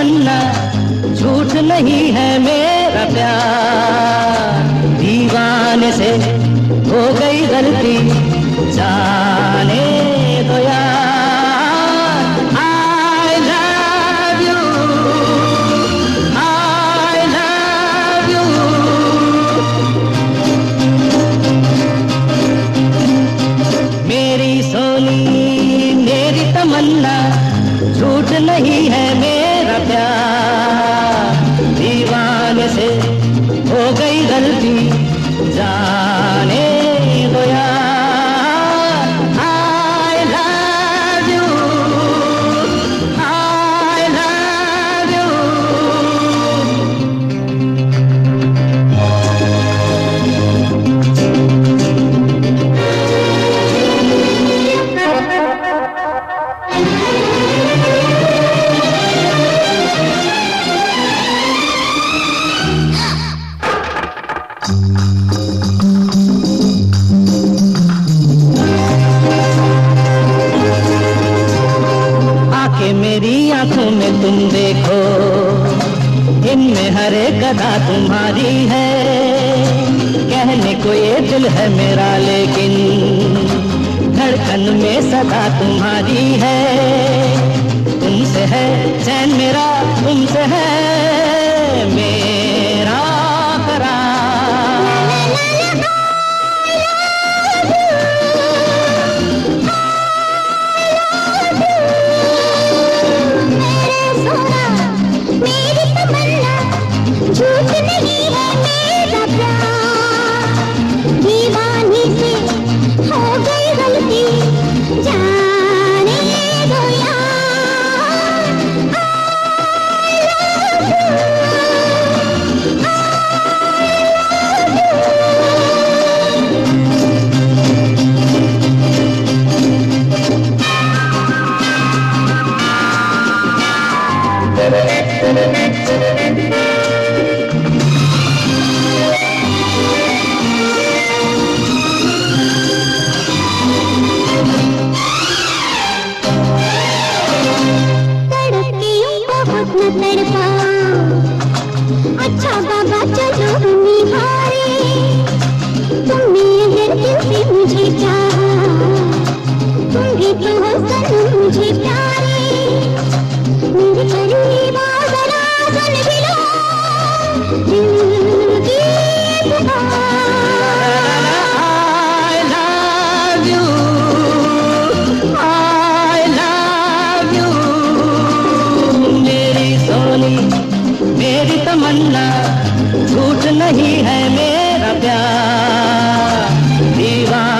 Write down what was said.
तमन्ना झूठ नहीं है मेरा प्यार। दीवाने से हो गई गलती, जाने दो यार। I love you, I love you मेरी सोनी, मेरी तमन्ना, झूठ नहीं है मेरा प्यार दीवान से हो गई गलती जाने तुम देखो, इनमें हर एक गदा तुम्हारी है। कहने को ये दिल है मेरा, लेकिन धड़कन में सदा तुम्हारी है। तुमसे है चैन मेरा, तुमसे है झूठ नहीं है मेरा प्यार। दीवानी से तमन्ना झूठ नहीं है मेरा प्यार। दीवान